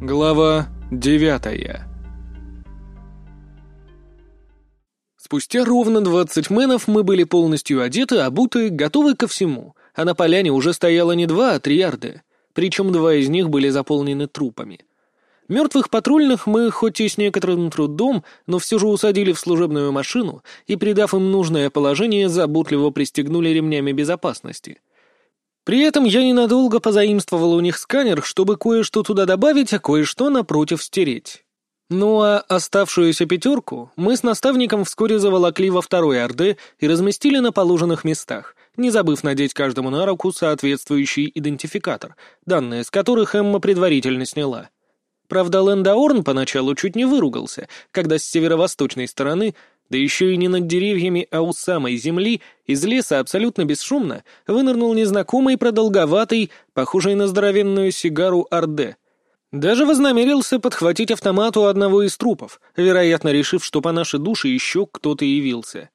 Глава девятая Спустя ровно двадцать мэнов мы были полностью одеты, обуты, готовы ко всему, а на поляне уже стояло не два, а три ярды, причем два из них были заполнены трупами. Мертвых патрульных мы, хоть и с некоторым трудом, но все же усадили в служебную машину и, придав им нужное положение, заботливо пристегнули ремнями безопасности. При этом я ненадолго позаимствовал у них сканер, чтобы кое-что туда добавить, а кое-что напротив стереть. Ну а оставшуюся пятерку мы с наставником вскоре заволокли во второй Орды и разместили на положенных местах, не забыв надеть каждому на руку соответствующий идентификатор, данные с которых Эмма предварительно сняла. Правда, Лендаорн поначалу чуть не выругался, когда с северо-восточной стороны да еще и не над деревьями, а у самой земли, из леса абсолютно бесшумно вынырнул незнакомый продолговатый, похожий на здоровенную сигару Орде. Даже вознамерился подхватить автомат у одного из трупов, вероятно, решив, что по нашей душе еще кто-то явился.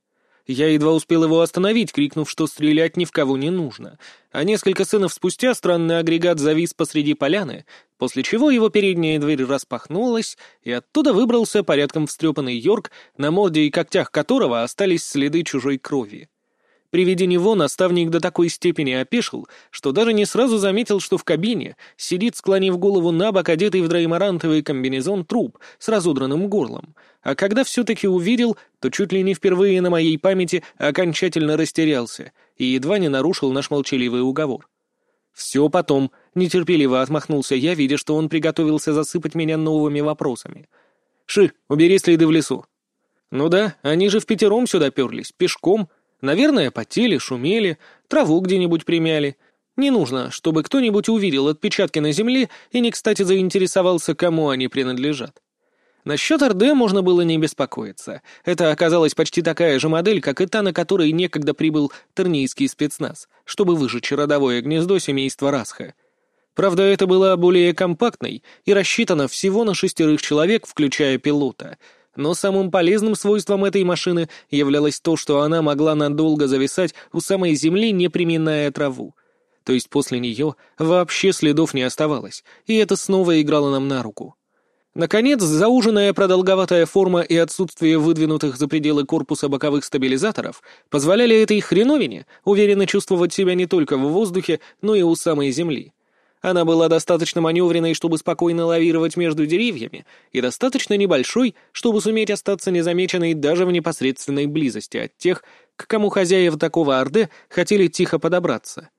Я едва успел его остановить, крикнув, что стрелять ни в кого не нужно. А несколько сынов спустя странный агрегат завис посреди поляны, после чего его передняя дверь распахнулась, и оттуда выбрался порядком встрепанный Йорк, на морде и когтях которого остались следы чужой крови. При виде него наставник до такой степени опешил, что даже не сразу заметил, что в кабине сидит, склонив голову на бок, одетый в драймарантовый комбинезон труп с разодранным горлом. А когда все-таки увидел, то чуть ли не впервые на моей памяти окончательно растерялся и едва не нарушил наш молчаливый уговор. «Все потом», — нетерпеливо отмахнулся я, видя, что он приготовился засыпать меня новыми вопросами. «Ши, убери следы в лесу». «Ну да, они же в пятером сюда перлись, пешком», — Наверное, потели, шумели, траву где-нибудь примяли. Не нужно, чтобы кто-нибудь увидел отпечатки на земле и не кстати заинтересовался, кому они принадлежат. Насчет РД можно было не беспокоиться. Это оказалась почти такая же модель, как и та, на которой некогда прибыл тернийский спецназ, чтобы выжечь родовое гнездо семейства Расха. Правда, это была более компактной и рассчитана всего на шестерых человек, включая пилота — но самым полезным свойством этой машины являлось то, что она могла надолго зависать у самой земли, не приминая траву. То есть после нее вообще следов не оставалось, и это снова играло нам на руку. Наконец, зауженная продолговатая форма и отсутствие выдвинутых за пределы корпуса боковых стабилизаторов позволяли этой хреновине уверенно чувствовать себя не только в воздухе, но и у самой земли. Она была достаточно маневренной, чтобы спокойно лавировать между деревьями, и достаточно небольшой, чтобы суметь остаться незамеченной даже в непосредственной близости от тех, к кому хозяева такого Орде хотели тихо подобраться.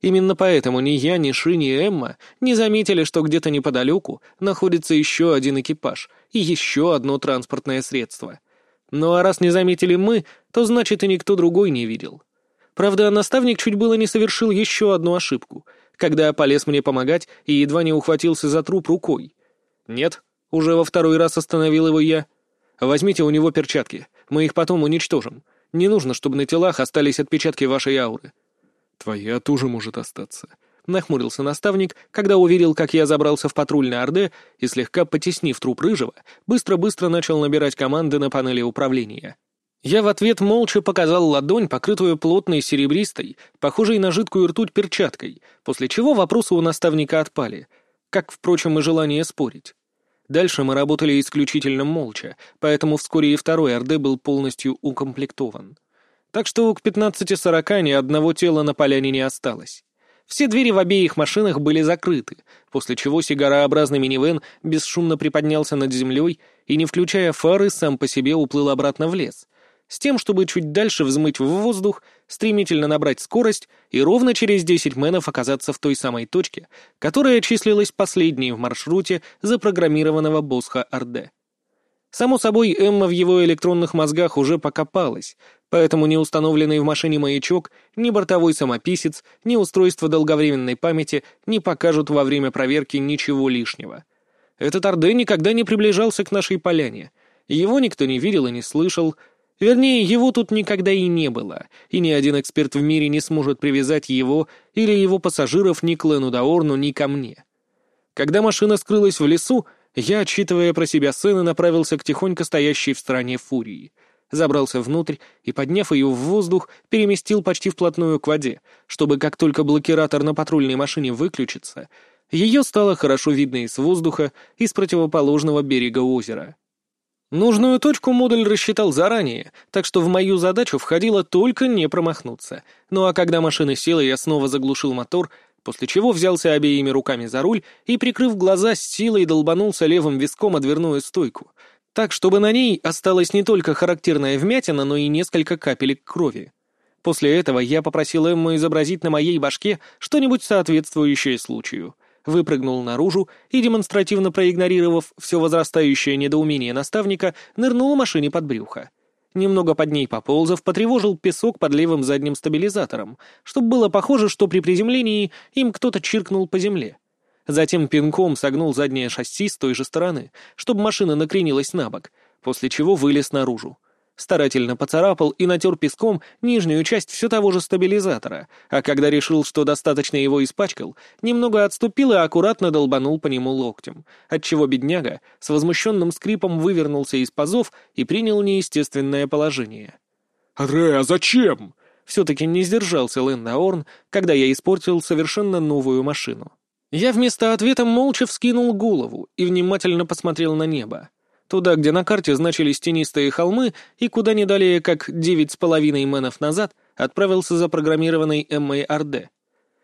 Именно поэтому ни я, ни Ши, ни Эмма не заметили, что где-то неподалеку находится еще один экипаж и еще одно транспортное средство. Ну а раз не заметили мы, то значит и никто другой не видел. Правда, наставник чуть было не совершил еще одну ошибку — когда полез мне помогать и едва не ухватился за труп рукой. «Нет», — уже во второй раз остановил его я. «Возьмите у него перчатки, мы их потом уничтожим. Не нужно, чтобы на телах остались отпечатки вашей ауры». «Твоя тоже может остаться», — нахмурился наставник, когда увидел, как я забрался в патрульный Орде и, слегка потеснив труп Рыжего, быстро-быстро начал набирать команды на панели управления. Я в ответ молча показал ладонь, покрытую плотной серебристой, похожей на жидкую ртуть перчаткой, после чего вопросы у наставника отпали, как, впрочем, и желание спорить. Дальше мы работали исключительно молча, поэтому вскоре и второй РД был полностью укомплектован. Так что к 15.40 ни одного тела на поляне не осталось. Все двери в обеих машинах были закрыты, после чего сигарообразный минивэн бесшумно приподнялся над землей и, не включая фары, сам по себе уплыл обратно в лес, с тем, чтобы чуть дальше взмыть в воздух, стремительно набрать скорость и ровно через 10 мэнов оказаться в той самой точке, которая числилась последней в маршруте запрограммированного Босха Орде. Само собой, Эмма в его электронных мозгах уже покопалась, поэтому ни установленный в машине маячок, ни бортовой самописец, ни устройство долговременной памяти не покажут во время проверки ничего лишнего. Этот Орде никогда не приближался к нашей поляне. Его никто не видел и не слышал, Вернее, его тут никогда и не было, и ни один эксперт в мире не сможет привязать его или его пассажиров ни к Лену Даорну, ни ко мне. Когда машина скрылась в лесу, я, отчитывая про себя сына, направился к тихонько стоящей в стороне фурии. Забрался внутрь и, подняв ее в воздух, переместил почти вплотную к воде, чтобы как только блокиратор на патрульной машине выключится, Ее стало хорошо видно и с воздуха, и с противоположного берега озера. Нужную точку модуль рассчитал заранее, так что в мою задачу входило только не промахнуться. Ну а когда машина села, я снова заглушил мотор, после чего взялся обеими руками за руль и, прикрыв глаза, с силой долбанулся левым виском о дверную стойку, так, чтобы на ней осталась не только характерная вмятина, но и несколько капелек крови. После этого я попросил Эмму изобразить на моей башке что-нибудь соответствующее случаю — выпрыгнул наружу и, демонстративно проигнорировав все возрастающее недоумение наставника, нырнул машине под брюхо. Немного под ней поползав, потревожил песок под левым задним стабилизатором, чтобы было похоже, что при приземлении им кто-то чиркнул по земле. Затем пинком согнул заднее шасси с той же стороны, чтобы машина накренилась на бок, после чего вылез наружу старательно поцарапал и натер песком нижнюю часть все того же стабилизатора, а когда решил, что достаточно его испачкал, немного отступил и аккуратно долбанул по нему локтем, отчего бедняга с возмущенным скрипом вывернулся из пазов и принял неестественное положение. «Ре, а зачем?» Все-таки не сдержался Лэндаорн, когда я испортил совершенно новую машину. Я вместо ответа молча вскинул голову и внимательно посмотрел на небо туда, где на карте значились тенистые холмы, и куда не далее, как девять с половиной мэнов назад, отправился запрограммированный Эммой Орде.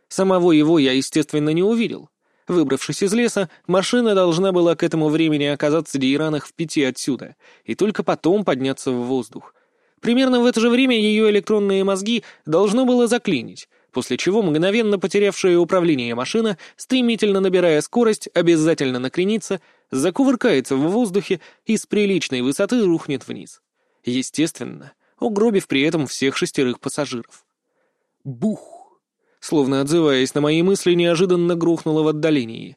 Самого его я, естественно, не увидел. Выбравшись из леса, машина должна была к этому времени оказаться дейранах в пяти отсюда, и только потом подняться в воздух. Примерно в это же время ее электронные мозги должно было заклинить, после чего мгновенно потерявшая управление машина, стремительно набирая скорость, обязательно накренится, закувыркается в воздухе и с приличной высоты рухнет вниз. Естественно, угробив при этом всех шестерых пассажиров. Бух! Словно отзываясь на мои мысли, неожиданно грохнуло в отдалении.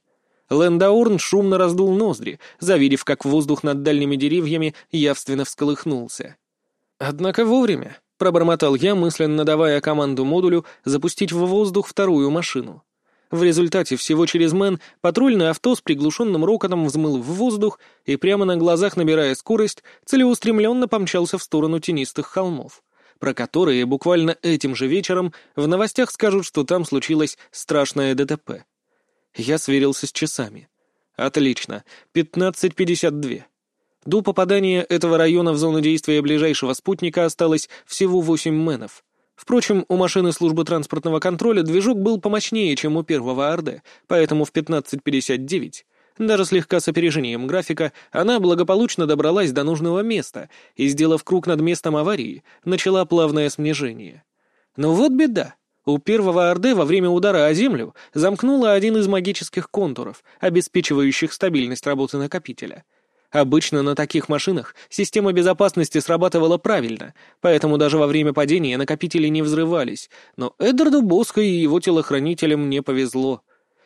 Лэндаурн шумно раздул ноздри, завидев, как воздух над дальними деревьями явственно всколыхнулся. Однако вовремя. — пробормотал я, мысленно давая команду модулю запустить в воздух вторую машину. В результате всего через Мэн патрульное авто с приглушенным рокотом взмыл в воздух и прямо на глазах, набирая скорость, целеустремленно помчался в сторону тенистых холмов, про которые буквально этим же вечером в новостях скажут, что там случилось страшное ДТП. Я сверился с часами. Отлично, 15.52. До попадания этого района в зону действия ближайшего спутника осталось всего 8 мэнов. Впрочем, у машины службы транспортного контроля движок был помощнее, чем у первого АРД, поэтому в 15.59, даже слегка с опережением графика, она благополучно добралась до нужного места и, сделав круг над местом аварии, начала плавное снижение. Но вот беда. У первого АРД во время удара о землю замкнуло один из магических контуров, обеспечивающих стабильность работы накопителя — Обычно на таких машинах система безопасности срабатывала правильно, поэтому даже во время падения накопители не взрывались, но Эддарду Боско и его телохранителям не повезло.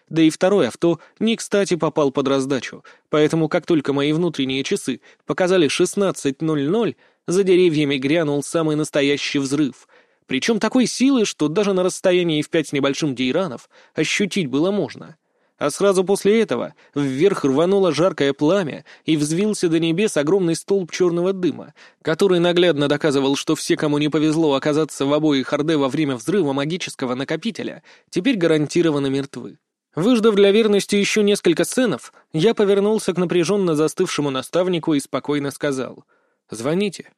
Да и второе авто не кстати попал под раздачу, поэтому как только мои внутренние часы показали 16.00, за деревьями грянул самый настоящий взрыв, причем такой силы, что даже на расстоянии в пять небольшим дейранов ощутить было можно — а сразу после этого вверх рвануло жаркое пламя и взвился до небес огромный столб черного дыма, который наглядно доказывал, что все, кому не повезло оказаться в обоих Орде во время взрыва магического накопителя, теперь гарантированно мертвы. Выждав для верности еще несколько сценов, я повернулся к напряженно застывшему наставнику и спокойно сказал «Звоните».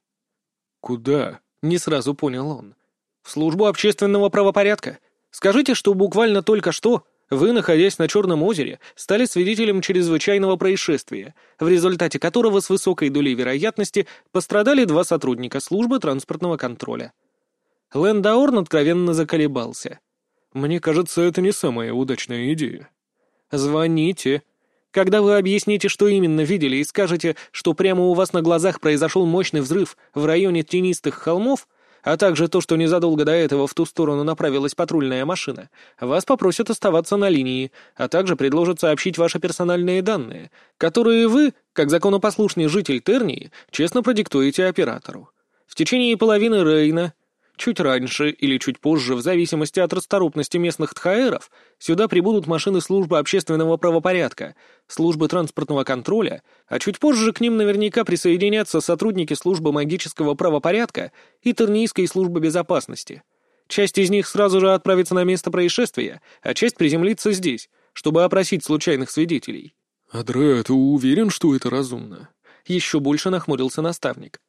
«Куда?» — не сразу понял он. «В службу общественного правопорядка. Скажите, что буквально только что вы, находясь на Черном озере, стали свидетелем чрезвычайного происшествия, в результате которого с высокой долей вероятности пострадали два сотрудника службы транспортного контроля. Лэндаорн откровенно заколебался. «Мне кажется, это не самая удачная идея». «Звоните. Когда вы объясните, что именно видели, и скажете, что прямо у вас на глазах произошел мощный взрыв в районе тенистых холмов, а также то, что незадолго до этого в ту сторону направилась патрульная машина, вас попросят оставаться на линии, а также предложат сообщить ваши персональные данные, которые вы, как законопослушный житель Тернии, честно продиктуете оператору. В течение половины Рейна Чуть раньше или чуть позже, в зависимости от расторопности местных тхаэров, сюда прибудут машины службы общественного правопорядка, службы транспортного контроля, а чуть позже к ним наверняка присоединятся сотрудники службы магического правопорядка и Тернийской службы безопасности. Часть из них сразу же отправится на место происшествия, а часть приземлится здесь, чтобы опросить случайных свидетелей». «Адре, ты уверен, что это разумно?» Еще больше нахмурился наставник.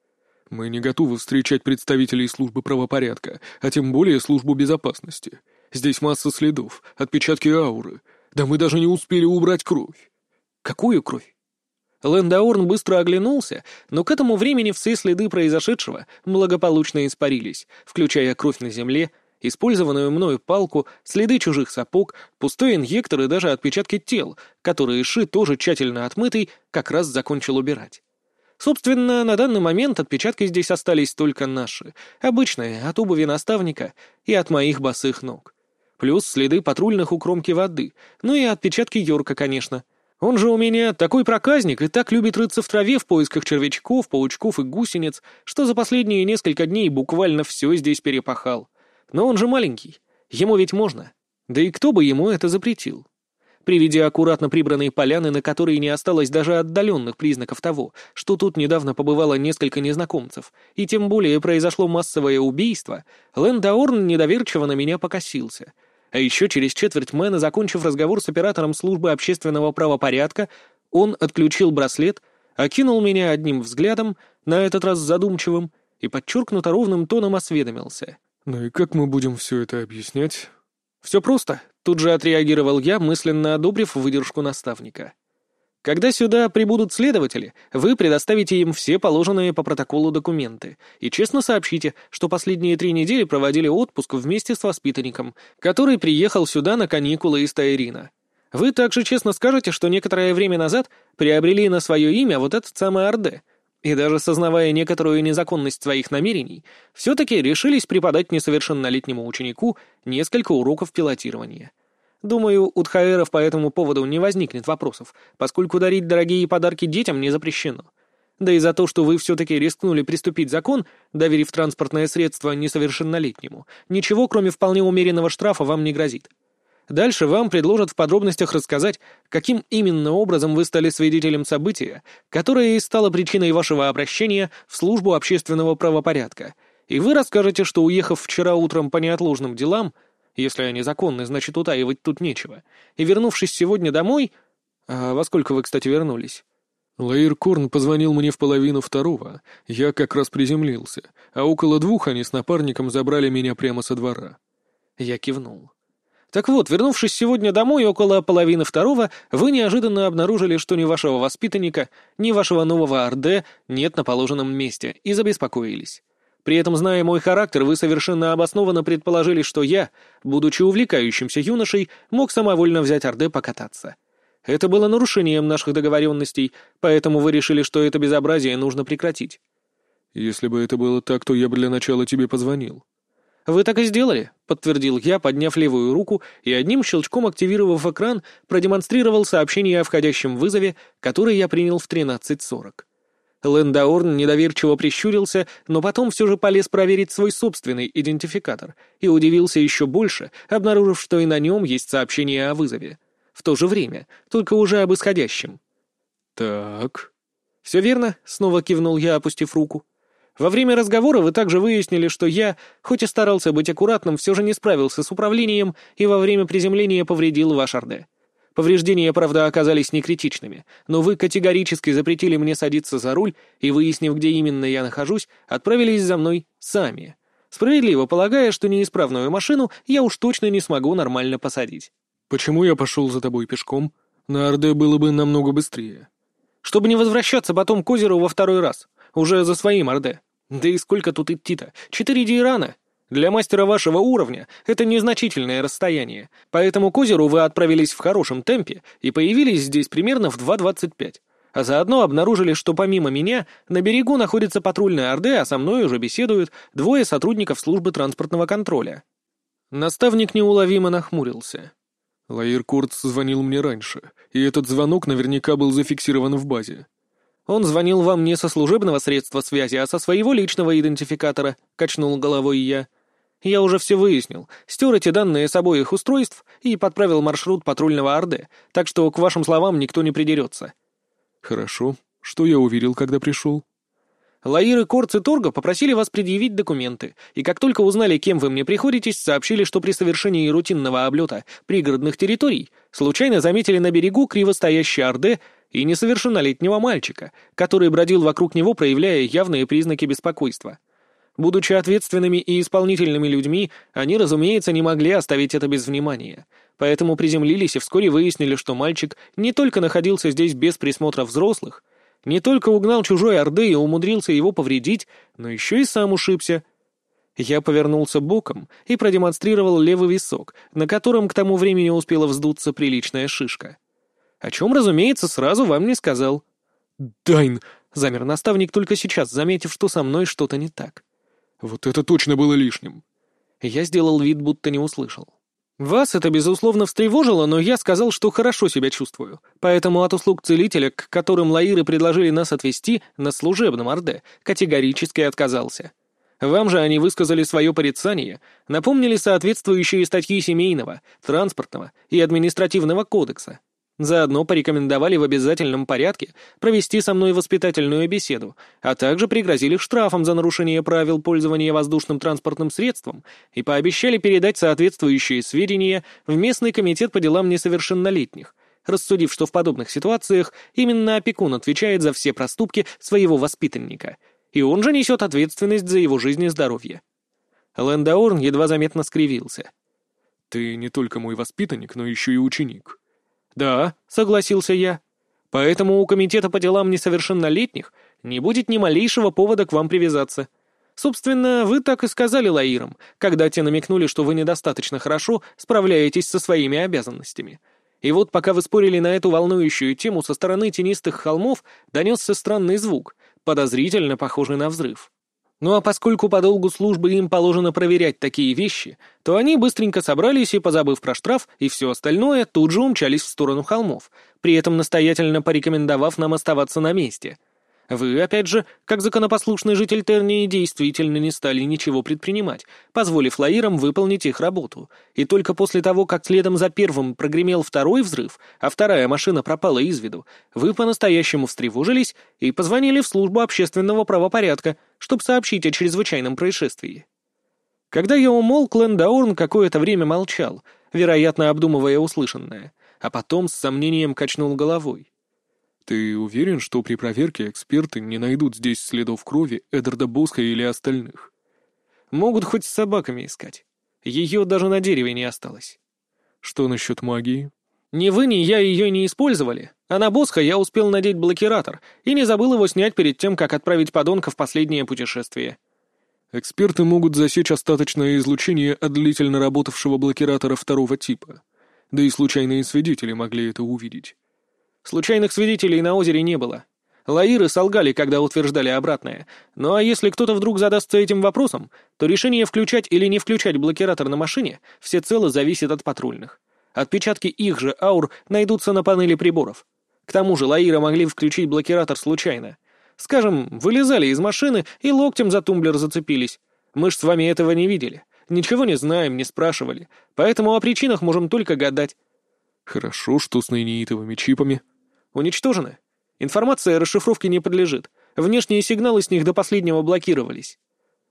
«Мы не готовы встречать представителей службы правопорядка, а тем более службу безопасности. Здесь масса следов, отпечатки ауры. Да мы даже не успели убрать кровь». «Какую кровь?» Лендаорн быстро оглянулся, но к этому времени все следы произошедшего благополучно испарились, включая кровь на земле, использованную мною палку, следы чужих сапог, пустой инъектор и даже отпечатки тел, которые Ши, тоже тщательно отмытый, как раз закончил убирать. Собственно, на данный момент отпечатки здесь остались только наши, обычные, от обуви наставника и от моих босых ног. Плюс следы патрульных у кромки воды, ну и отпечатки Йорка, конечно — он же у меня такой проказник и так любит рыться в траве в поисках червячков, паучков и гусениц, что за последние несколько дней буквально все здесь перепахал. Но он же маленький, ему ведь можно. Да и кто бы ему это запретил? При виде аккуратно прибранной поляны, на которой не осталось даже отдаленных признаков того, что тут недавно побывало несколько незнакомцев, и тем более произошло массовое убийство, Лэндаорн недоверчиво на меня покосился — а еще через четверть мэна, закончив разговор с оператором службы общественного правопорядка, он отключил браслет, окинул меня одним взглядом, на этот раз задумчивым, и подчеркнуто ровным тоном осведомился. «Ну и как мы будем все это объяснять?» «Все просто», — тут же отреагировал я, мысленно одобрив выдержку наставника. Когда сюда прибудут следователи, вы предоставите им все положенные по протоколу документы и честно сообщите, что последние три недели проводили отпуск вместе с воспитанником, который приехал сюда на каникулы из Тайрина. Вы также честно скажете, что некоторое время назад приобрели на свое имя вот этот самый Орде, и даже сознавая некоторую незаконность своих намерений, все-таки решились преподать несовершеннолетнему ученику несколько уроков пилотирования. Думаю, у Тхаэров по этому поводу не возникнет вопросов, поскольку дарить дорогие подарки детям не запрещено. Да и за то, что вы все-таки рискнули приступить закон, доверив транспортное средство несовершеннолетнему, ничего, кроме вполне умеренного штрафа, вам не грозит. Дальше вам предложат в подробностях рассказать, каким именно образом вы стали свидетелем события, которое и стало причиной вашего обращения в службу общественного правопорядка. И вы расскажете, что, уехав вчера утром по неотложным делам, если они законны, значит, утаивать тут нечего. И вернувшись сегодня домой... А во сколько вы, кстати, вернулись? Лаир Корн позвонил мне в половину второго. Я как раз приземлился, а около двух они с напарником забрали меня прямо со двора. Я кивнул. Так вот, вернувшись сегодня домой около половины второго, вы неожиданно обнаружили, что ни вашего воспитанника, ни вашего нового Орде нет на положенном месте, и забеспокоились. При этом, зная мой характер, вы совершенно обоснованно предположили, что я, будучи увлекающимся юношей, мог самовольно взять Орде покататься. Это было нарушением наших договоренностей, поэтому вы решили, что это безобразие нужно прекратить. Если бы это было так, то я бы для начала тебе позвонил. «Вы так и сделали», — подтвердил я, подняв левую руку и одним щелчком активировав экран, продемонстрировал сообщение о входящем вызове, который я принял в 13.40. Лендаорн недоверчиво прищурился, но потом все же полез проверить свой собственный идентификатор и удивился еще больше, обнаружив, что и на нем есть сообщение о вызове. В то же время, только уже об исходящем. «Так...» «Все верно», — снова кивнул я, опустив руку. «Во время разговора вы также выяснили, что я, хоть и старался быть аккуратным, все же не справился с управлением и во время приземления повредил ваш Орде. Повреждения, правда, оказались некритичными, но вы категорически запретили мне садиться за руль и, выяснив, где именно я нахожусь, отправились за мной сами. Справедливо полагая, что неисправную машину я уж точно не смогу нормально посадить. «Почему я пошел за тобой пешком? На Орде было бы намного быстрее». «Чтобы не возвращаться потом к озеру во второй раз. Уже за своим Орде. Да и сколько тут идти-то? Четыре Дейрана. Для мастера вашего уровня это незначительное расстояние, поэтому к озеру вы отправились в хорошем темпе и появились здесь примерно в 2.25. А заодно обнаружили, что помимо меня на берегу находится патрульная Орде, а со мной уже беседуют двое сотрудников службы транспортного контроля. Наставник неуловимо нахмурился. Лаир Курц звонил мне раньше, и этот звонок наверняка был зафиксирован в базе. «Он звонил вам не со служебного средства связи, а со своего личного идентификатора», — качнул головой я. Я уже все выяснил, стер эти данные с обоих устройств и подправил маршрут патрульного Орды, так что к вашим словам никто не придерется». «Хорошо. Что я уверил, когда пришел?» Лаир и Корц и Торга попросили вас предъявить документы, и как только узнали, кем вы мне приходитесь, сообщили, что при совершении рутинного облета пригородных территорий Случайно заметили на берегу кривостоящий Орде и несовершеннолетнего мальчика, который бродил вокруг него, проявляя явные признаки беспокойства. Будучи ответственными и исполнительными людьми, они, разумеется, не могли оставить это без внимания. Поэтому приземлились и вскоре выяснили, что мальчик не только находился здесь без присмотра взрослых, не только угнал чужой Орды и умудрился его повредить, но еще и сам ушибся. Я повернулся боком и продемонстрировал левый висок, на котором к тому времени успела вздуться приличная шишка. О чем, разумеется, сразу вам не сказал. «Дайн!» — замер наставник только сейчас, заметив, что со мной что-то не так. «Вот это точно было лишним!» Я сделал вид, будто не услышал. Вас это, безусловно, встревожило, но я сказал, что хорошо себя чувствую. Поэтому от услуг целителя, к которым лаиры предложили нас отвезти на служебном Орде, категорически отказался. Вам же они высказали свое порицание, напомнили соответствующие статьи семейного, транспортного и административного кодекса. Заодно порекомендовали в обязательном порядке провести со мной воспитательную беседу, а также пригрозили штрафом за нарушение правил пользования воздушным транспортным средством и пообещали передать соответствующие сведения в местный комитет по делам несовершеннолетних, рассудив, что в подобных ситуациях именно опекун отвечает за все проступки своего воспитанника, и он же несет ответственность за его жизнь и здоровье. Лэндаурн едва заметно скривился. «Ты не только мой воспитанник, но еще и ученик». «Да», — согласился я. «Поэтому у Комитета по делам несовершеннолетних не будет ни малейшего повода к вам привязаться. Собственно, вы так и сказали Лаирам, когда те намекнули, что вы недостаточно хорошо справляетесь со своими обязанностями. И вот пока вы спорили на эту волнующую тему, со стороны тенистых холмов донесся странный звук, подозрительно похожий на взрыв. Ну а поскольку по долгу службы им положено проверять такие вещи, то они быстренько собрались и, позабыв про штраф и все остальное, тут же умчались в сторону холмов, при этом настоятельно порекомендовав нам оставаться на месте — вы, опять же, как законопослушный житель Тернии, действительно не стали ничего предпринимать, позволив лаирам выполнить их работу. И только после того, как следом за первым прогремел второй взрыв, а вторая машина пропала из виду, вы по-настоящему встревожились и позвонили в службу общественного правопорядка, чтобы сообщить о чрезвычайном происшествии. Когда я умолк, Лендаурн какое-то время молчал, вероятно, обдумывая услышанное, а потом с сомнением качнул головой. «Ты уверен, что при проверке эксперты не найдут здесь следов крови Эддарда Боска или остальных?» «Могут хоть с собаками искать. Ее даже на дереве не осталось». «Что насчет магии?» «Ни вы, ни я ее не использовали, а на Боска я успел надеть блокиратор и не забыл его снять перед тем, как отправить подонка в последнее путешествие». «Эксперты могут засечь остаточное излучение от длительно работавшего блокиратора второго типа. Да и случайные свидетели могли это увидеть». Случайных свидетелей на озере не было. Лаиры солгали, когда утверждали обратное. Ну а если кто-то вдруг задастся этим вопросом, то решение включать или не включать блокиратор на машине всецело зависит от патрульных. Отпечатки их же аур найдутся на панели приборов. К тому же Лаиры могли включить блокиратор случайно. Скажем, вылезали из машины и локтем за тумблер зацепились. Мы ж с вами этого не видели. Ничего не знаем, не спрашивали. Поэтому о причинах можем только гадать. Хорошо, что с нейнитовыми чипами. Уничтожены. Информация расшифровке не подлежит. Внешние сигналы с них до последнего блокировались.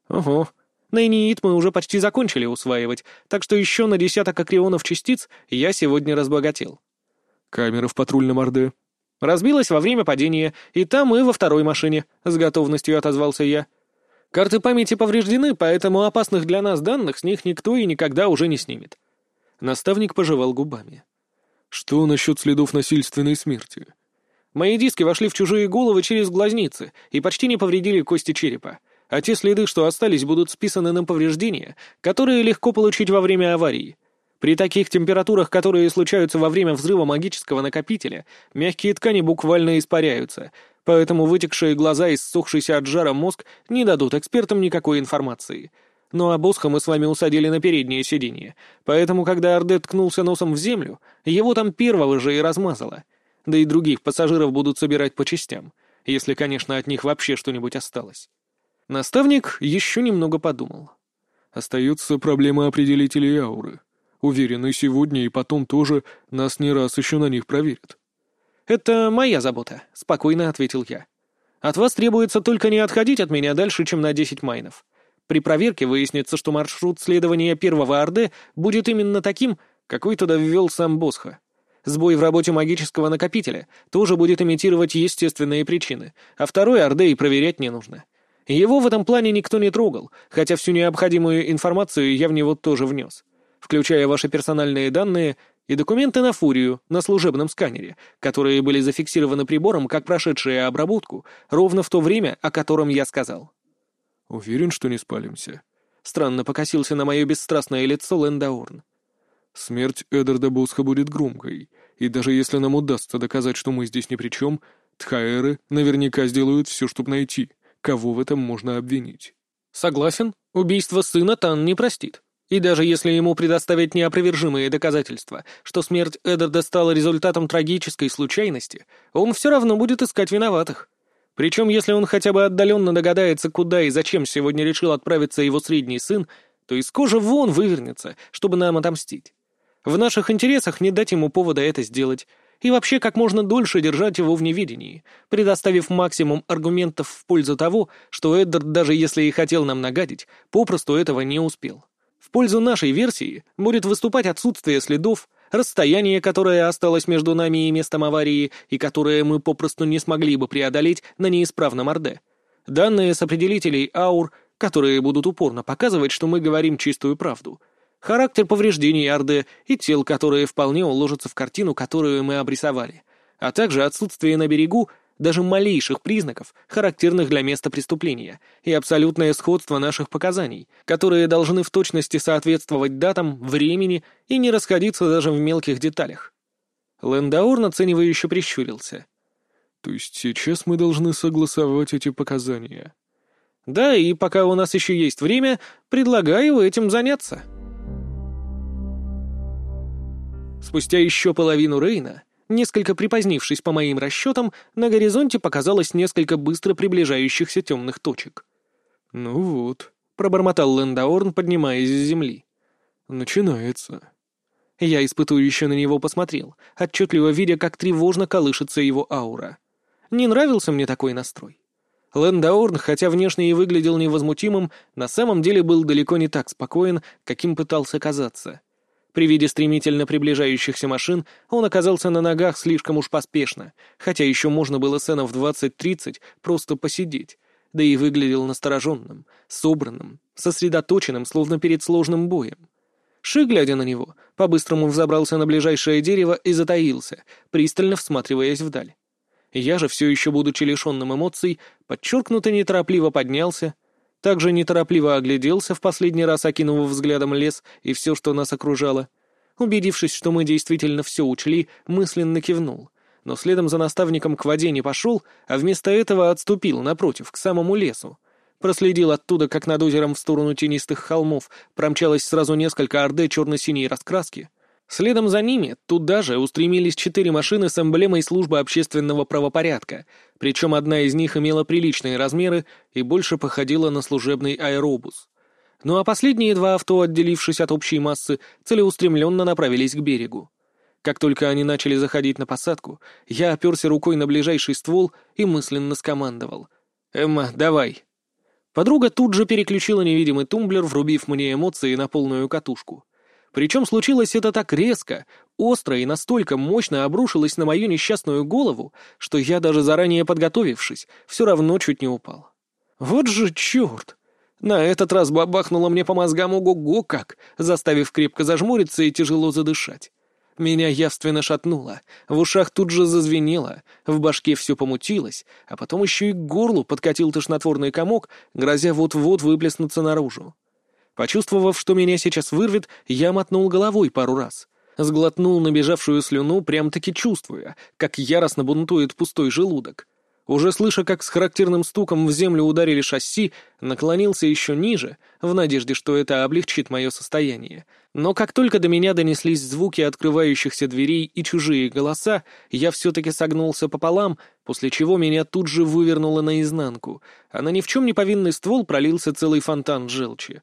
Ого. Нейниит мы уже почти закончили усваивать, так что еще на десяток акрионов частиц я сегодня разбогател. Камера в патрульном Орде. Разбилась во время падения, и там, и во второй машине, с готовностью отозвался я. Карты памяти повреждены, поэтому опасных для нас данных с них никто и никогда уже не снимет. Наставник пожевал губами. Что насчет следов насильственной смерти? Мои диски вошли в чужие головы через глазницы и почти не повредили кости черепа, а те следы, что остались, будут списаны на повреждения, которые легко получить во время аварии. При таких температурах, которые случаются во время взрыва магического накопителя, мягкие ткани буквально испаряются, поэтому вытекшие глаза и ссохшийся от жара мозг не дадут экспертам никакой информации — ну а Босха мы с вами усадили на переднее сиденье, поэтому, когда Ордет ткнулся носом в землю, его там первого же и размазало. Да и других пассажиров будут собирать по частям, если, конечно, от них вообще что-нибудь осталось. Наставник еще немного подумал. Остается проблема определителей ауры. Уверен, и сегодня, и потом тоже нас не раз еще на них проверят. «Это моя забота», — спокойно ответил я. «От вас требуется только не отходить от меня дальше, чем на десять майнов. При проверке выяснится, что маршрут следования первого Орды будет именно таким, какой туда ввел сам Босха. Сбой в работе магического накопителя тоже будет имитировать естественные причины, а второй Ордей проверять не нужно. Его в этом плане никто не трогал, хотя всю необходимую информацию я в него тоже внес, включая ваши персональные данные и документы на Фурию на служебном сканере, которые были зафиксированы прибором как прошедшие обработку ровно в то время, о котором я сказал. «Уверен, что не спалимся?» Странно покосился на мое бесстрастное лицо Лендаурн. «Смерть Эддарда Босха будет громкой, и даже если нам удастся доказать, что мы здесь ни при чем, Тхаэры наверняка сделают все, чтобы найти, кого в этом можно обвинить». «Согласен. Убийство сына Тан не простит. И даже если ему предоставить неопровержимые доказательства, что смерть Эддарда стала результатом трагической случайности, он все равно будет искать виноватых. Причем, если он хотя бы отдаленно догадается, куда и зачем сегодня решил отправиться его средний сын, то из кожи вон вывернется, чтобы нам отомстить. В наших интересах не дать ему повода это сделать, и вообще как можно дольше держать его в неведении, предоставив максимум аргументов в пользу того, что Эддард, даже если и хотел нам нагадить, попросту этого не успел. В пользу нашей версии будет выступать отсутствие следов, расстояние, которое осталось между нами и местом аварии, и которое мы попросту не смогли бы преодолеть на неисправном Орде. Данные с определителей аур, которые будут упорно показывать, что мы говорим чистую правду. Характер повреждений Орде и тел, которые вполне уложатся в картину, которую мы обрисовали. А также отсутствие на берегу даже малейших признаков, характерных для места преступления, и абсолютное сходство наших показаний, которые должны в точности соответствовать датам, времени и не расходиться даже в мелких деталях. Лендаурн оценивающе прищурился. «То есть сейчас мы должны согласовать эти показания?» «Да, и пока у нас еще есть время, предлагаю этим заняться». Спустя еще половину Рейна Несколько припозднившись по моим расчетам, на горизонте показалось несколько быстро приближающихся темных точек. «Ну вот», — пробормотал Лендаорн, поднимаясь с земли. «Начинается». Я испытующе на него посмотрел, отчетливо видя, как тревожно колышется его аура. Не нравился мне такой настрой. Лендаорн, хотя внешне и выглядел невозмутимым, на самом деле был далеко не так спокоен, каким пытался казаться — при виде стремительно приближающихся машин он оказался на ногах слишком уж поспешно, хотя еще можно было сценов 20-30 просто посидеть, да и выглядел настороженным, собранным, сосредоточенным, словно перед сложным боем. Ши, глядя на него, по-быстрому взобрался на ближайшее дерево и затаился, пристально всматриваясь вдаль. Я же, все еще будучи лишенным эмоций, подчеркнуто неторопливо поднялся, также неторопливо огляделся в последний раз, окинув взглядом лес и все, что нас окружало. Убедившись, что мы действительно все учли, мысленно кивнул. Но следом за наставником к воде не пошел, а вместо этого отступил, напротив, к самому лесу. Проследил оттуда, как над озером в сторону тенистых холмов промчалось сразу несколько орды черно-синей раскраски — Следом за ними туда же устремились четыре машины с эмблемой службы общественного правопорядка, причем одна из них имела приличные размеры и больше походила на служебный аэробус. Ну а последние два авто, отделившись от общей массы, целеустремленно направились к берегу. Как только они начали заходить на посадку, я оперся рукой на ближайший ствол и мысленно скомандовал. «Эмма, давай!» Подруга тут же переключила невидимый тумблер, врубив мне эмоции на полную катушку. Причем случилось это так резко, остро и настолько мощно обрушилось на мою несчастную голову, что я, даже заранее подготовившись, все равно чуть не упал. Вот же черт! На этот раз бабахнуло мне по мозгам ого-го как, заставив крепко зажмуриться и тяжело задышать. Меня явственно шатнуло, в ушах тут же зазвенело, в башке все помутилось, а потом еще и к горлу подкатил тошнотворный комок, грозя вот-вот выплеснуться наружу. Почувствовав, что меня сейчас вырвет, я мотнул головой пару раз. Сглотнул набежавшую слюну, прям-таки чувствуя, как яростно бунтует пустой желудок. Уже слыша, как с характерным стуком в землю ударили шасси, наклонился еще ниже, в надежде, что это облегчит мое состояние. Но как только до меня донеслись звуки открывающихся дверей и чужие голоса, я все-таки согнулся пополам, после чего меня тут же вывернуло наизнанку, а на ни в чем не повинный ствол пролился целый фонтан желчи.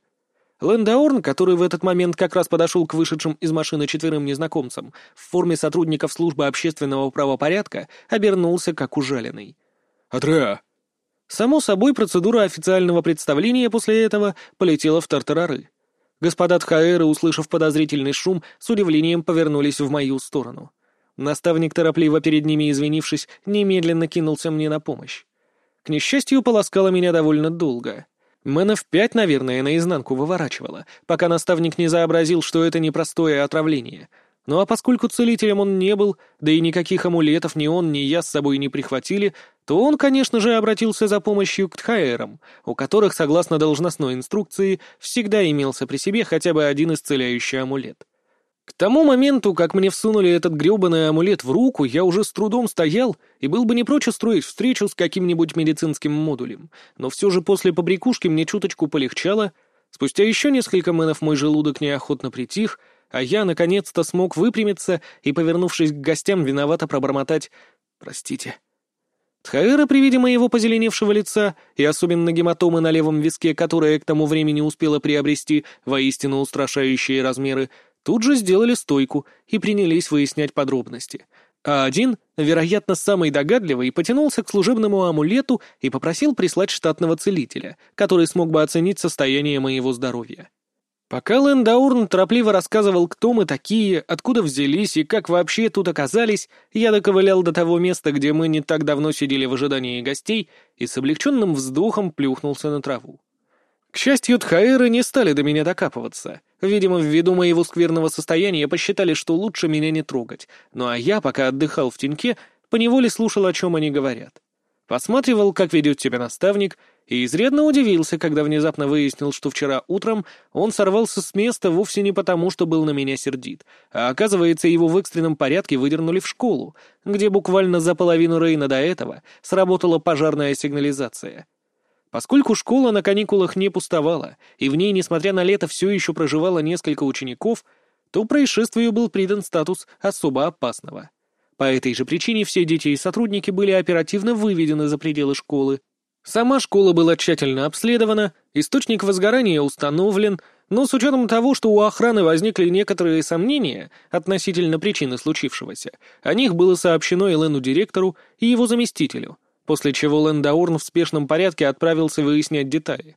Лендаорн, который в этот момент как раз подошел к вышедшим из машины четверым незнакомцам в форме сотрудников службы общественного правопорядка, обернулся как ужаленный. «Атреа!» Само собой, процедура официального представления после этого полетела в тартарары. Господа Тхаэры, услышав подозрительный шум, с удивлением повернулись в мою сторону. Наставник, торопливо перед ними извинившись, немедленно кинулся мне на помощь. К несчастью, полоскала меня довольно долго. Мэнов пять, наверное, наизнанку выворачивала, пока наставник не сообразил, что это непростое отравление. Ну а поскольку целителем он не был, да и никаких амулетов ни он, ни я с собой не прихватили, то он, конечно же, обратился за помощью к тхаэрам, у которых, согласно должностной инструкции, всегда имелся при себе хотя бы один исцеляющий амулет. К тому моменту, как мне всунули этот грёбаный амулет в руку, я уже с трудом стоял и был бы не прочь устроить встречу с каким-нибудь медицинским модулем. Но все же после побрякушки мне чуточку полегчало. Спустя еще несколько мэнов мой желудок неохотно притих, а я, наконец-то, смог выпрямиться и, повернувшись к гостям, виновато пробормотать «Простите». Тхаэра при виде моего позеленевшего лица и особенно гематомы на левом виске, которая к тому времени успела приобрести воистину устрашающие размеры, тут же сделали стойку и принялись выяснять подробности. А один, вероятно, самый догадливый, потянулся к служебному амулету и попросил прислать штатного целителя, который смог бы оценить состояние моего здоровья. Пока Лэндаурн торопливо рассказывал, кто мы такие, откуда взялись и как вообще тут оказались, я доковылял до того места, где мы не так давно сидели в ожидании гостей, и с облегченным вздохом плюхнулся на траву. К счастью, тхаэры не стали до меня докапываться. Видимо, ввиду моего скверного состояния посчитали, что лучше меня не трогать. Ну а я, пока отдыхал в теньке, поневоле слушал, о чем они говорят. Посматривал, как ведет себя наставник, и изрядно удивился, когда внезапно выяснил, что вчера утром он сорвался с места вовсе не потому, что был на меня сердит, а оказывается, его в экстренном порядке выдернули в школу, где буквально за половину Рейна до этого сработала пожарная сигнализация. Поскольку школа на каникулах не пустовала, и в ней, несмотря на лето, все еще проживало несколько учеников, то происшествию был придан статус особо опасного. По этой же причине все дети и сотрудники были оперативно выведены за пределы школы. Сама школа была тщательно обследована, источник возгорания установлен, но с учетом того, что у охраны возникли некоторые сомнения относительно причины случившегося, о них было сообщено Элену-директору и его заместителю — после чего Лендаурн в спешном порядке отправился выяснять детали.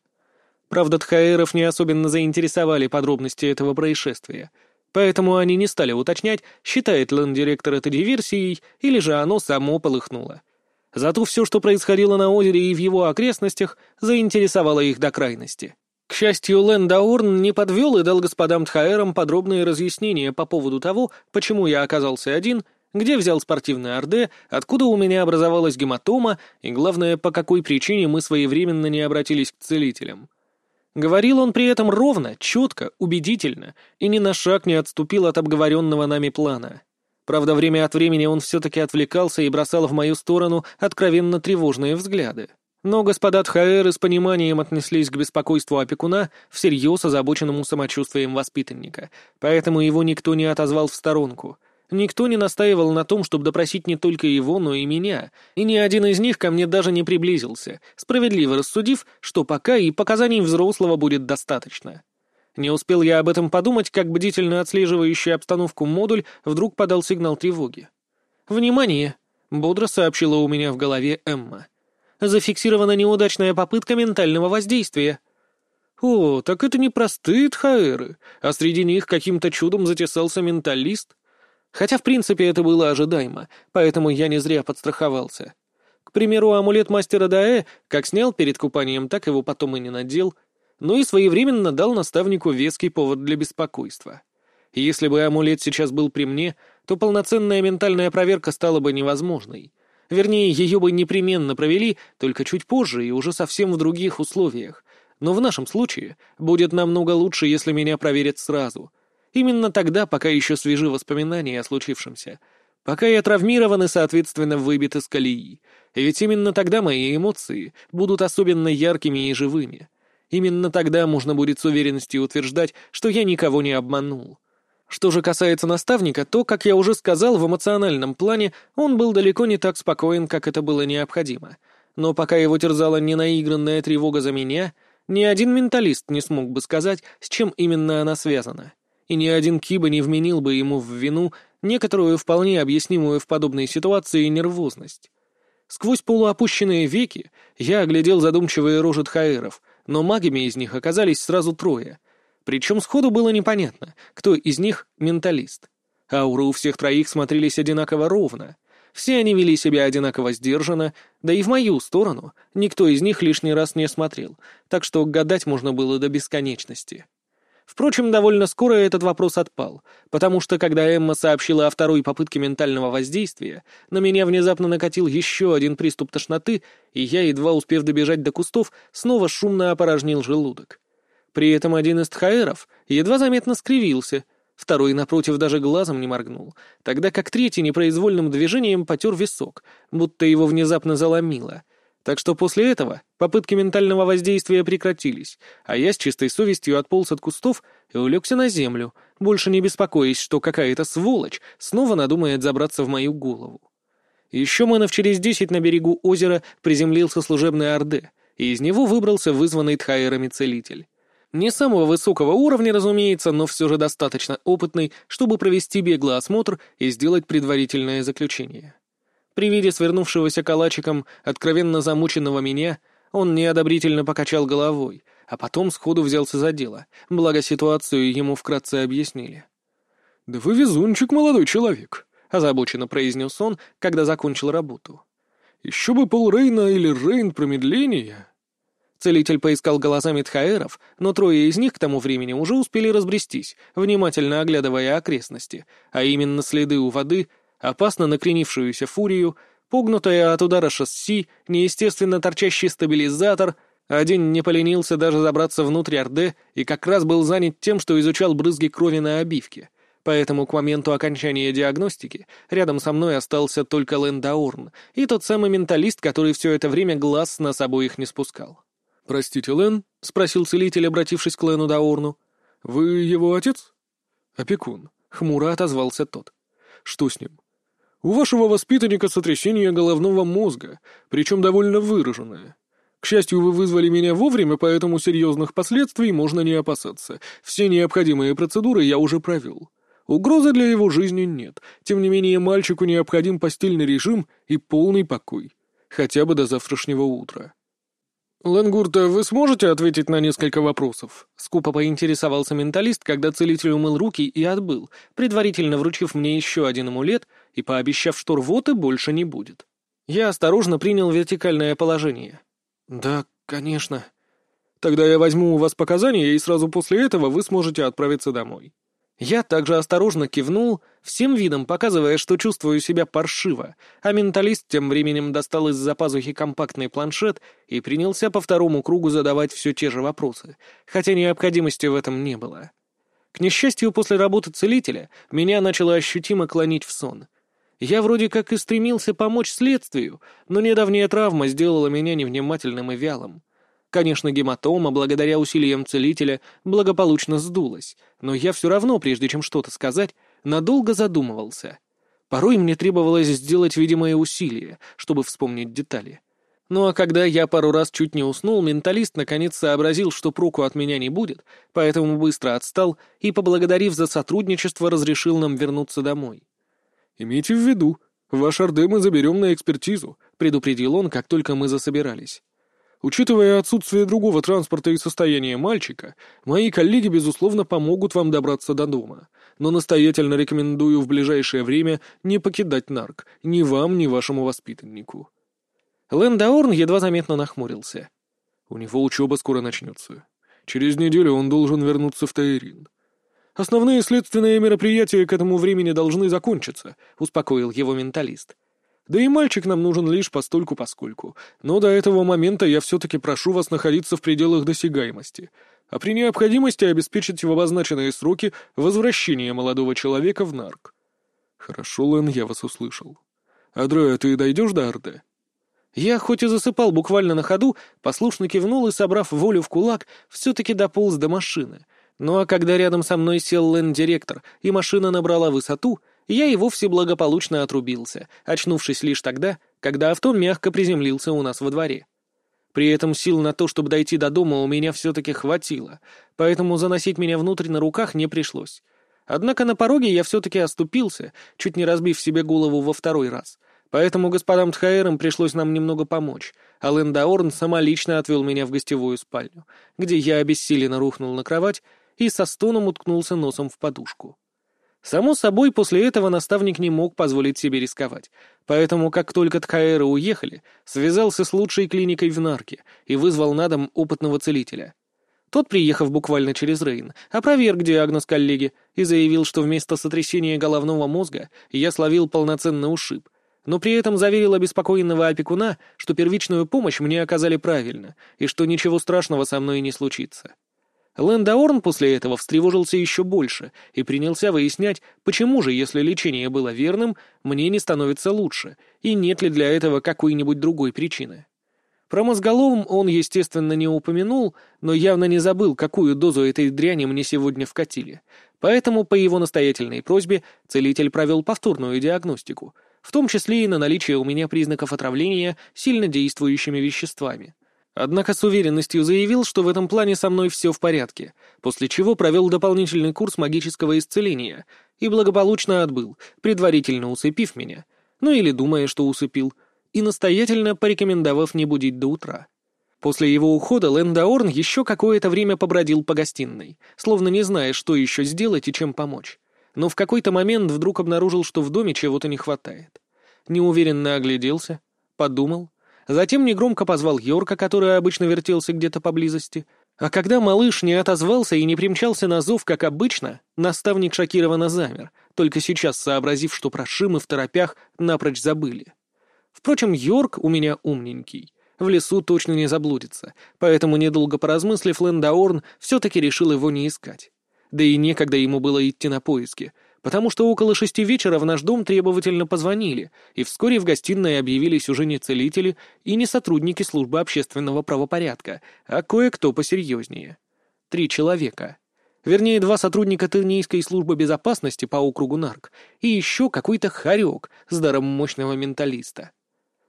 Правда, Тхаэров не особенно заинтересовали подробности этого происшествия, поэтому они не стали уточнять, считает Лен-директор это диверсией или же оно само полыхнуло. Зато все, что происходило на озере и в его окрестностях, заинтересовало их до крайности. К счастью, Лэн Даурн не подвел и дал господам Тхаэрам подробные разъяснения по поводу того, почему я оказался один где взял спортивный Орде, откуда у меня образовалась гематома, и, главное, по какой причине мы своевременно не обратились к целителям. Говорил он при этом ровно, четко, убедительно, и ни на шаг не отступил от обговоренного нами плана. Правда, время от времени он все-таки отвлекался и бросал в мою сторону откровенно тревожные взгляды. Но господа Тхаэры с пониманием отнеслись к беспокойству опекуна, всерьез озабоченному самочувствием воспитанника, поэтому его никто не отозвал в сторонку — Никто не настаивал на том, чтобы допросить не только его, но и меня, и ни один из них ко мне даже не приблизился, справедливо рассудив, что пока и показаний взрослого будет достаточно. Не успел я об этом подумать, как бдительно отслеживающий обстановку модуль вдруг подал сигнал тревоги. «Внимание!» — бодро сообщила у меня в голове Эмма. «Зафиксирована неудачная попытка ментального воздействия». «О, так это не простые тхаэры, а среди них каким-то чудом затесался менталист?» Хотя, в принципе, это было ожидаемо, поэтому я не зря подстраховался. К примеру, амулет мастера Даэ как снял перед купанием, так его потом и не надел, но и своевременно дал наставнику веский повод для беспокойства. Если бы амулет сейчас был при мне, то полноценная ментальная проверка стала бы невозможной. Вернее, ее бы непременно провели, только чуть позже и уже совсем в других условиях. Но в нашем случае будет намного лучше, если меня проверят сразу — Именно тогда, пока еще свежи воспоминания о случившемся. Пока я травмирован и, соответственно, выбит из колеи. Ведь именно тогда мои эмоции будут особенно яркими и живыми. Именно тогда можно будет с уверенностью утверждать, что я никого не обманул. Что же касается наставника, то, как я уже сказал, в эмоциональном плане он был далеко не так спокоен, как это было необходимо. Но пока его терзала ненаигранная тревога за меня, ни один менталист не смог бы сказать, с чем именно она связана и ни один Киба не вменил бы ему в вину некоторую вполне объяснимую в подобной ситуации нервозность. Сквозь полуопущенные веки я оглядел задумчивые рожи тхаэров, но магами из них оказались сразу трое. Причем сходу было непонятно, кто из них менталист. Ауры у всех троих смотрелись одинаково ровно. Все они вели себя одинаково сдержанно, да и в мою сторону никто из них лишний раз не смотрел, так что гадать можно было до бесконечности. Впрочем, довольно скоро этот вопрос отпал, потому что, когда Эмма сообщила о второй попытке ментального воздействия, на меня внезапно накатил еще один приступ тошноты, и я, едва успев добежать до кустов, снова шумно опорожнил желудок. При этом один из тхаэров едва заметно скривился, Второй, напротив, даже глазом не моргнул, тогда как третий непроизвольным движением потер висок, будто его внезапно заломило. Так что после этого попытки ментального воздействия прекратились, а я с чистой совестью отполз от кустов и улегся на землю, больше не беспокоясь, что какая-то сволочь снова надумает забраться в мою голову. Еще мэнов через десять на берегу озера приземлился служебный Орде, и из него выбрался вызванный тхаерами целитель. Не самого высокого уровня, разумеется, но все же достаточно опытный, чтобы провести беглый осмотр и сделать предварительное заключение. При виде свернувшегося калачиком, откровенно замученного меня, он неодобрительно покачал головой, а потом сходу взялся за дело, благо ситуацию ему вкратце объяснили. «Да вы везунчик, молодой человек», — озабоченно произнес он, когда закончил работу. «Еще бы пол Рейна или Рейн промедления, Целитель поискал глазами тхаэров, но трое из них к тому времени уже успели разбрестись, внимательно оглядывая окрестности, а именно следы у воды, опасно накренившуюся фурию, погнутая от удара шасси, неестественно торчащий стабилизатор. Один не поленился даже забраться внутрь Орде и как раз был занят тем, что изучал брызги крови на обивке. Поэтому к моменту окончания диагностики рядом со мной остался только Лэндаурн и тот самый менталист, который все это время глаз с нас обоих не спускал. «Простите, Лэн?» — спросил целитель, обратившись к Лену Даорну. «Вы его отец?» «Опекун», — хмуро отозвался тот. «Что с ним?» «У вашего воспитанника сотрясение головного мозга, причем довольно выраженное. К счастью, вы вызвали меня вовремя, поэтому серьезных последствий можно не опасаться. Все необходимые процедуры я уже провел. Угрозы для его жизни нет. Тем не менее, мальчику необходим постельный режим и полный покой. Хотя бы до завтрашнего утра». «Лангурта, вы сможете ответить на несколько вопросов?» Скупо поинтересовался менталист, когда целитель умыл руки и отбыл, предварительно вручив мне еще один амулет и пообещав, что рвоты больше не будет. Я осторожно принял вертикальное положение. «Да, конечно. Тогда я возьму у вас показания, и сразу после этого вы сможете отправиться домой». Я также осторожно кивнул, всем видом показывая, что чувствую себя паршиво, а менталист тем временем достал из-за пазухи компактный планшет и принялся по второму кругу задавать все те же вопросы, хотя необходимости в этом не было. К несчастью, после работы целителя меня начало ощутимо клонить в сон. Я вроде как и стремился помочь следствию, но недавняя травма сделала меня невнимательным и вялым. Конечно, гематома, благодаря усилиям целителя, благополучно сдулась, но я все равно, прежде чем что-то сказать, надолго задумывался. Порой мне требовалось сделать видимое усилие, чтобы вспомнить детали. Ну а когда я пару раз чуть не уснул, менталист наконец сообразил, что проку от меня не будет, поэтому быстро отстал и, поблагодарив за сотрудничество, разрешил нам вернуться домой. «Имейте в виду, ваш Орде мы заберем на экспертизу», — предупредил он, как только мы засобирались. Учитывая отсутствие другого транспорта и состояние мальчика, мои коллеги, безусловно, помогут вам добраться до дома. Но настоятельно рекомендую в ближайшее время не покидать нарк, ни вам, ни вашему воспитаннику». Лэндаорн едва заметно нахмурился. «У него учеба скоро начнется. Через неделю он должен вернуться в Таирин. Основные следственные мероприятия к этому времени должны закончиться», — успокоил его менталист. Да и мальчик нам нужен лишь постольку-поскольку. Но до этого момента я все-таки прошу вас находиться в пределах досягаемости, а при необходимости обеспечить в обозначенные сроки возвращение молодого человека в нарк. Хорошо, Лэн, я вас услышал. Адрея, ты дойдешь до Орде? Я хоть и засыпал буквально на ходу, послушно кивнул и, собрав волю в кулак, все-таки дополз до машины. Ну а когда рядом со мной сел Лэн-директор, и машина набрала высоту — я и вовсе благополучно отрубился, очнувшись лишь тогда, когда авто мягко приземлился у нас во дворе. При этом сил на то, чтобы дойти до дома, у меня все-таки хватило, поэтому заносить меня внутрь на руках не пришлось. Однако на пороге я все-таки оступился, чуть не разбив себе голову во второй раз. Поэтому господам Тхаэрам пришлось нам немного помочь, а Лендаорн сама лично отвел меня в гостевую спальню, где я обессиленно рухнул на кровать и со стоном уткнулся носом в подушку. Само собой, после этого наставник не мог позволить себе рисковать, поэтому, как только Тхаэры уехали, связался с лучшей клиникой в Нарке и вызвал на дом опытного целителя. Тот, приехав буквально через Рейн, опроверг диагноз коллеги и заявил, что вместо сотрясения головного мозга я словил полноценный ушиб, но при этом заверил обеспокоенного опекуна, что первичную помощь мне оказали правильно и что ничего страшного со мной не случится. Лэндаорн после этого встревожился еще больше и принялся выяснять, почему же, если лечение было верным, мне не становится лучше, и нет ли для этого какой-нибудь другой причины. Про мозголовом он, естественно, не упомянул, но явно не забыл, какую дозу этой дряни мне сегодня вкатили. Поэтому, по его настоятельной просьбе, целитель провел повторную диагностику, в том числе и на наличие у меня признаков отравления сильно действующими веществами. Однако с уверенностью заявил, что в этом плане со мной все в порядке, после чего провел дополнительный курс магического исцеления и благополучно отбыл, предварительно усыпив меня, ну или думая, что усыпил, и настоятельно порекомендовав не будить до утра. После его ухода Лэндаорн еще какое-то время побродил по гостиной, словно не зная, что еще сделать и чем помочь. Но в какой-то момент вдруг обнаружил, что в доме чего-то не хватает. Неуверенно огляделся, подумал, Затем негромко позвал Йорка, который обычно вертелся где-то поблизости. А когда малыш не отозвался и не примчался на зов, как обычно, наставник шокированно замер, только сейчас сообразив, что про Шимы в торопях напрочь забыли. Впрочем, Йорк у меня умненький. В лесу точно не заблудится, поэтому, недолго поразмыслив, Лендаорн все-таки решил его не искать. Да и некогда ему было идти на поиски, потому что около шести вечера в наш дом требовательно позвонили, и вскоре в гостиной объявились уже не целители и не сотрудники службы общественного правопорядка, а кое-кто посерьезнее. Три человека. Вернее, два сотрудника Тернийской службы безопасности по округу Нарк и еще какой-то хорек с даром мощного менталиста.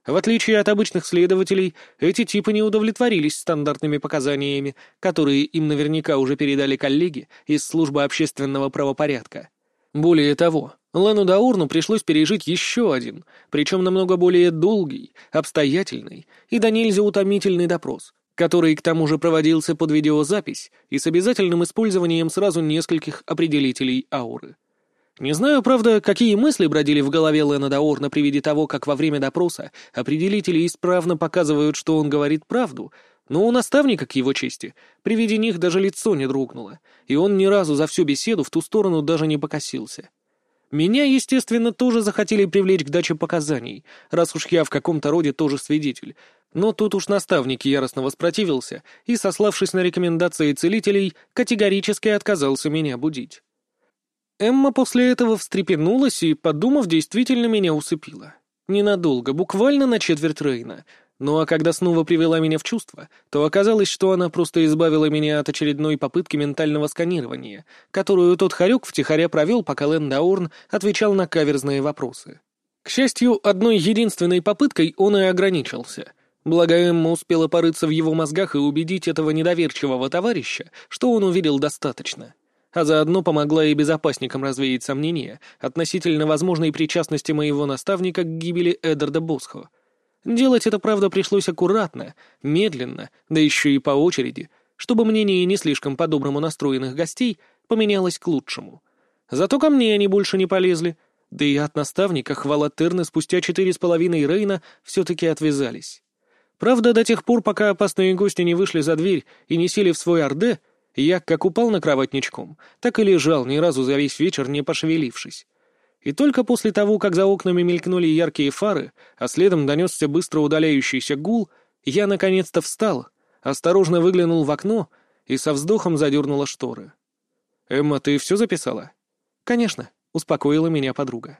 В отличие от обычных следователей, эти типы не удовлетворились стандартными показаниями, которые им наверняка уже передали коллеги из службы общественного правопорядка. Более того, Лену Даурну пришлось пережить еще один, причем намного более долгий, обстоятельный и до нельзя утомительный допрос, который к тому же проводился под видеозапись и с обязательным использованием сразу нескольких определителей ауры. Не знаю, правда, какие мысли бродили в голове Лена Даорна при виде того, как во время допроса определители исправно показывают, что он говорит правду, но у наставника, к его чести, при виде них даже лицо не дрогнуло, и он ни разу за всю беседу в ту сторону даже не покосился. Меня, естественно, тоже захотели привлечь к даче показаний, раз уж я в каком-то роде тоже свидетель. Но тут уж наставник яростно воспротивился и, сославшись на рекомендации целителей, категорически отказался меня будить. Эмма после этого встрепенулась и, подумав, действительно меня усыпила. Ненадолго, буквально на четверть Рейна — ну а когда снова привела меня в чувство, то оказалось, что она просто избавила меня от очередной попытки ментального сканирования, которую тот хорек втихаря провел, пока Лэн Даурн отвечал на каверзные вопросы. К счастью, одной единственной попыткой он и ограничился. Благо Эмма успела порыться в его мозгах и убедить этого недоверчивого товарища, что он увидел достаточно. А заодно помогла и безопасникам развеять сомнения относительно возможной причастности моего наставника к гибели Эдарда Босхо — Делать это, правда, пришлось аккуратно, медленно, да еще и по очереди, чтобы мнение не слишком по-доброму настроенных гостей поменялось к лучшему. Зато ко мне они больше не полезли, да и от наставника хвала Терны спустя четыре с половиной Рейна все-таки отвязались. Правда, до тех пор, пока опасные гости не вышли за дверь и не сели в свой орде, я как упал на кровать ничком, так и лежал, ни разу за весь вечер не пошевелившись. И только после того, как за окнами мелькнули яркие фары, а следом донесся быстро удаляющийся гул, я наконец-то встал, осторожно выглянул в окно и со вздохом задернула шторы. «Эмма, ты все записала?» «Конечно», — успокоила меня подруга.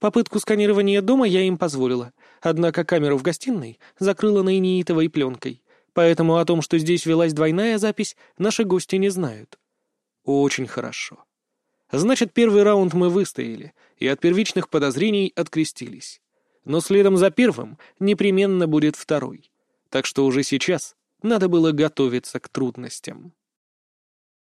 Попытку сканирования дома я им позволила, однако камеру в гостиной закрыла наиниитовой пленкой, поэтому о том, что здесь велась двойная запись, наши гости не знают. «Очень хорошо». Значит, первый раунд мы выстояли, и от первичных подозрений открестились. Но следом за первым непременно будет второй. Так что уже сейчас надо было готовиться к трудностям.